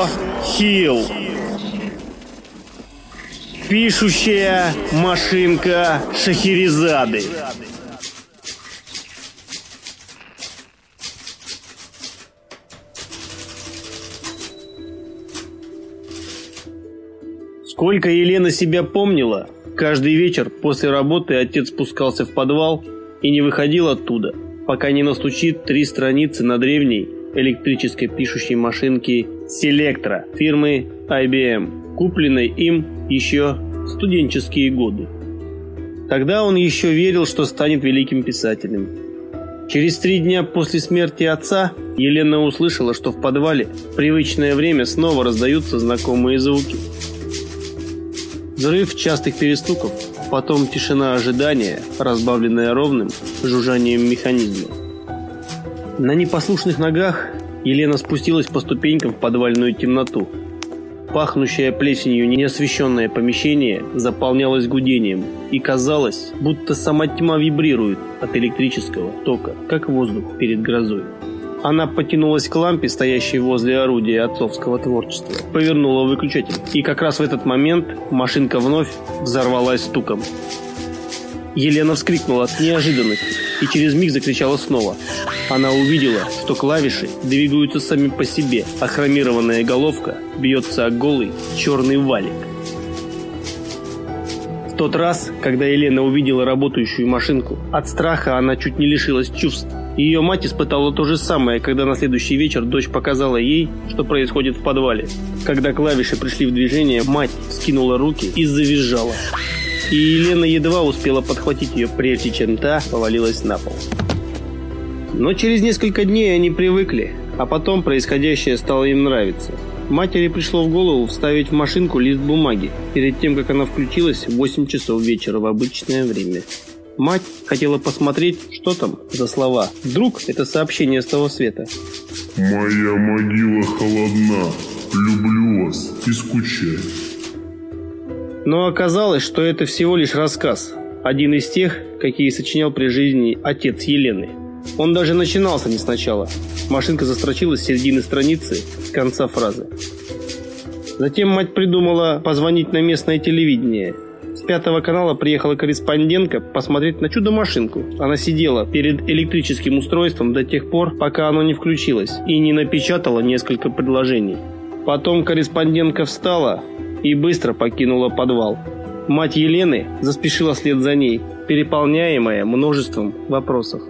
Джо Хилл. Пишущая машинка Шахерезады. Сколько Елена себя помнила, каждый вечер после работы отец спускался в подвал и не выходил оттуда, пока не настучит три страницы на древней электрической пишущей машинке Selectra фирмы IBM, купленной им еще в студенческие годы. Тогда он еще верил, что станет великим писателем. Через три дня после смерти отца Елена услышала, что в подвале в привычное время снова раздаются знакомые звуки – Взрыв частых перестуков, потом тишина ожидания, разбавленная ровным жужжанием механизма. На непослушных ногах Елена спустилась по ступенькам в подвальную темноту. Пахнущее плесенью неосвещенное помещение заполнялось гудением, и казалось, будто сама тьма вибрирует от электрического тока, как воздух перед грозой. Она потянулась к лампе, стоящей возле орудия отцовского творчества, повернула выключатель. И как раз в этот момент машинка вновь взорвалась стуком. Елена вскрикнула от неожиданности и через миг закричала снова. Она увидела, что клавиши двигаются сами по себе, а хромированная головка бьется о голый черный валик. В тот раз, когда Елена увидела работающую машинку, от страха она чуть не лишилась чувств. Ее мать испытала то же самое, когда на следующий вечер дочь показала ей, что происходит в подвале. Когда клавиши пришли в движение, мать скинула руки и завизжала. И Елена едва успела подхватить ее, прежде чем та повалилась на пол. Но через несколько дней они привыкли, а потом происходящее стало им нравиться. Матери пришло в голову вставить в машинку лист бумаги, перед тем, как она включилась в 8 часов вечера в обычное время. Мать хотела посмотреть, что там за слова. Вдруг это сообщение с того света. «Моя могила холодна. Люблю вас и скучаю». Но оказалось, что это всего лишь рассказ. Один из тех, какие сочинял при жизни отец Елены. Он даже начинался не сначала. Машинка застрочилась с середины страницы, с конца фразы. Затем мать придумала позвонить на местное телевидение – с пятого канала приехала корреспондентка посмотреть на чудо-машинку. Она сидела перед электрическим устройством до тех пор, пока оно не включилось, и не напечатала несколько предложений. Потом корреспондентка встала и быстро покинула подвал. Мать Елены заспешила вслед за ней, переполняемая множеством вопросов.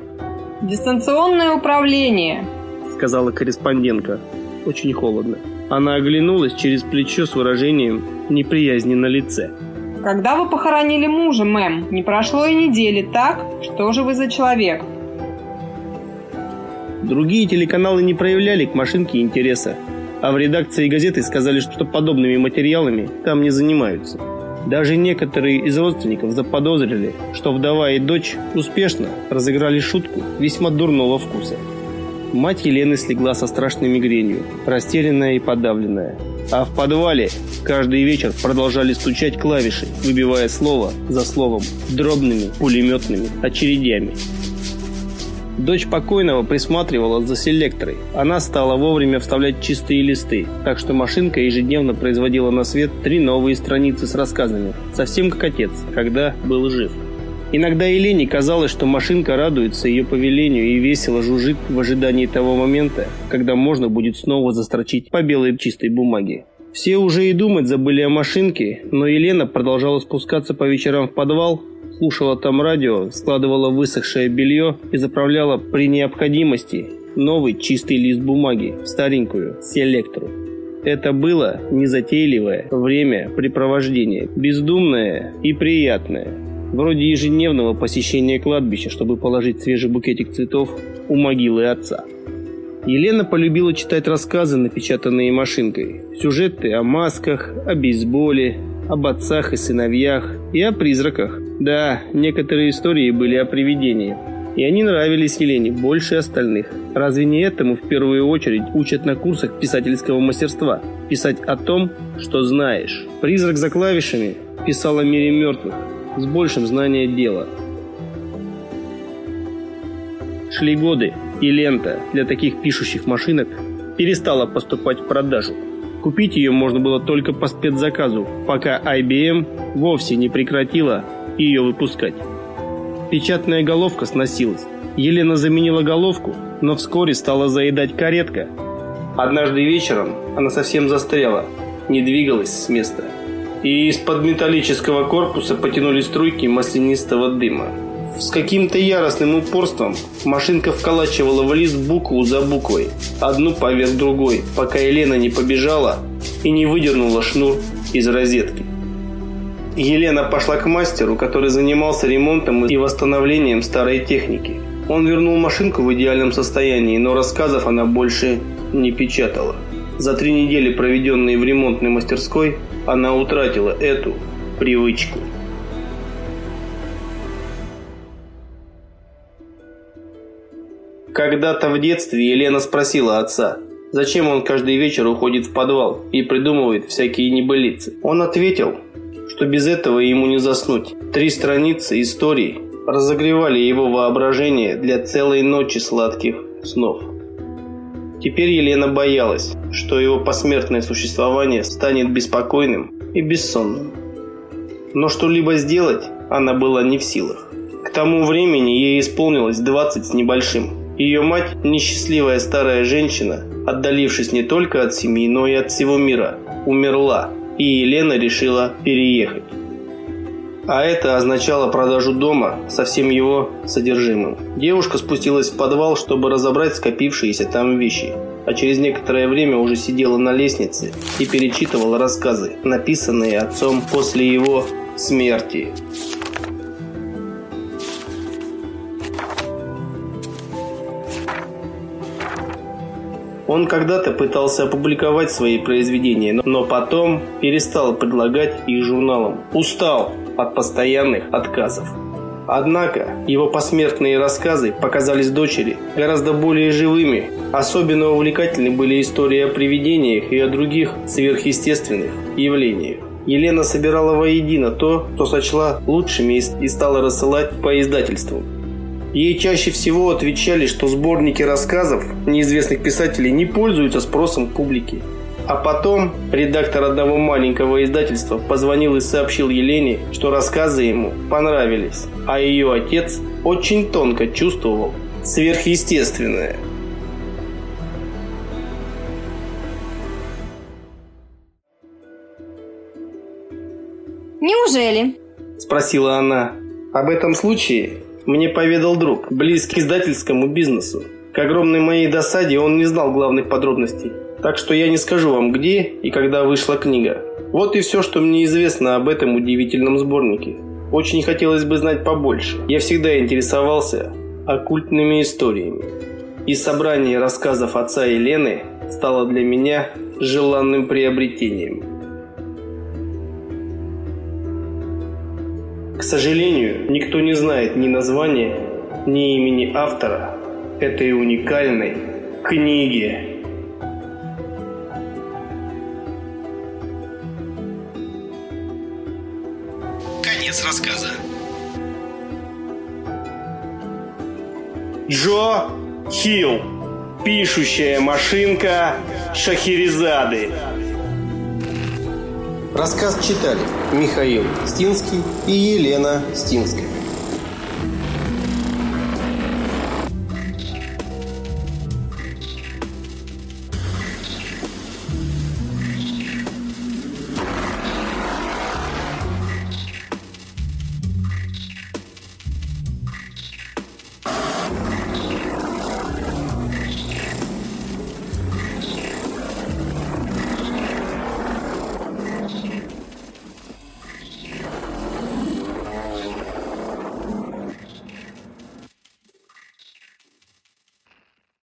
«Дистанционное управление», — сказала корреспондентка. Очень холодно. Она оглянулась через плечо с выражением неприязни на лице. Когда вы похоронили мужа, мэм? Не прошло и недели, так? Что же вы за человек? Другие телеканалы не проявляли к машинке интереса, а в редакции газеты сказали, что подобными материалами там не занимаются. Даже некоторые из родственников заподозрили, что вдова и дочь успешно разыграли шутку весьма дурного вкуса. Мать Елены слегла со страшной мигренью, растерянная и подавленная. А в подвале каждый вечер продолжали стучать клавиши, выбивая слово за словом дробными пулеметными очередями. Дочь покойного присматривала за селекторой. Она стала вовремя вставлять чистые листы, так что машинка ежедневно производила на свет три новые страницы с рассказами, совсем как отец, когда был жив. Иногда Елене казалось, что машинка радуется ее повелению и весело жужжит в ожидании того момента, когда можно будет снова застрочить по белой чистой бумаге. Все уже и думать забыли о машинке, но Елена продолжала спускаться по вечерам в подвал, слушала там радио, складывала высохшее белье и заправляла при необходимости новый чистый лист бумаги в старенькую селектору. Это было незатейливое времяпрепровождение, бездумное и приятное вроде ежедневного посещения кладбища, чтобы положить свежий букетик цветов у могилы отца. Елена полюбила читать рассказы, напечатанные машинкой. Сюжеты о масках, о бейсболе, об отцах и сыновьях и о призраках. Да, некоторые истории были о привидениях. И они нравились Елене больше остальных. Разве не этому в первую очередь учат на курсах писательского мастерства? Писать о том, что знаешь. «Призрак за клавишами» писал о мире мертвых, с большим знанием дела. Шли годы, и лента для таких пишущих машинок перестала поступать в продажу. Купить ее можно было только по спецзаказу, пока IBM вовсе не прекратила ее выпускать. Печатная головка сносилась. Елена заменила головку, но вскоре стала заедать каретка. Однажды вечером она совсем застряла, не двигалась с места. И из-под металлического корпуса потянулись струйки маслянистого дыма. С каким-то яростным упорством машинка вколачивала в лист букву за буквой, одну поверх другой, пока Елена не побежала и не выдернула шнур из розетки. Елена пошла к мастеру, который занимался ремонтом и восстановлением старой техники. Он вернул машинку в идеальном состоянии, но рассказов она больше не печатала. За три недели, проведенные в ремонтной мастерской, она утратила эту привычку. Когда-то в детстве Елена спросила отца, зачем он каждый вечер уходит в подвал и придумывает всякие небылицы. Он ответил, что без этого ему не заснуть. Три страницы истории разогревали его воображение для целой ночи сладких снов. Теперь Елена боялась, что его посмертное существование станет беспокойным и бессонным. Но что-либо сделать она была не в силах. К тому времени ей исполнилось 20 с небольшим. Ее мать, несчастливая старая женщина, отдалившись не только от семьи, но и от всего мира, умерла, и Елена решила переехать. А это означало продажу дома со всем его содержимым. Девушка спустилась в подвал, чтобы разобрать скопившиеся там вещи, а через некоторое время уже сидела на лестнице и перечитывала рассказы, написанные отцом после его смерти. Он когда-то пытался опубликовать свои произведения, но потом перестал предлагать их журналам. Устал от постоянных отказов. Однако его посмертные рассказы показались дочери гораздо более живыми. Особенно увлекательны были истории о привидениях и о других сверхъестественных явлениях. Елена собирала воедино то, что сочла лучшими и стала рассылать по издательствам. Ей чаще всего отвечали, что сборники рассказов неизвестных писателей не пользуются спросом публики. А потом редактор одного маленького издательства позвонил и сообщил Елене, что рассказы ему понравились, а ее отец очень тонко чувствовал сверхъестественное. «Неужели?» – спросила она. Об этом случае мне поведал друг, близкий к издательскому бизнесу. К огромной моей досаде он не знал главных подробностей. Так что я не скажу вам, где и когда вышла книга. Вот и все, что мне известно об этом удивительном сборнике. Очень хотелось бы знать побольше. Я всегда интересовался оккультными историями. И собрание рассказов отца Елены стало для меня желанным приобретением. К сожалению, никто не знает ни названия, ни имени автора этой уникальной книги. Конец рассказа. Джо Хилл. Пишущая машинка Шахерезады. Рассказ читали Михаил Стинский и Елена Стинская.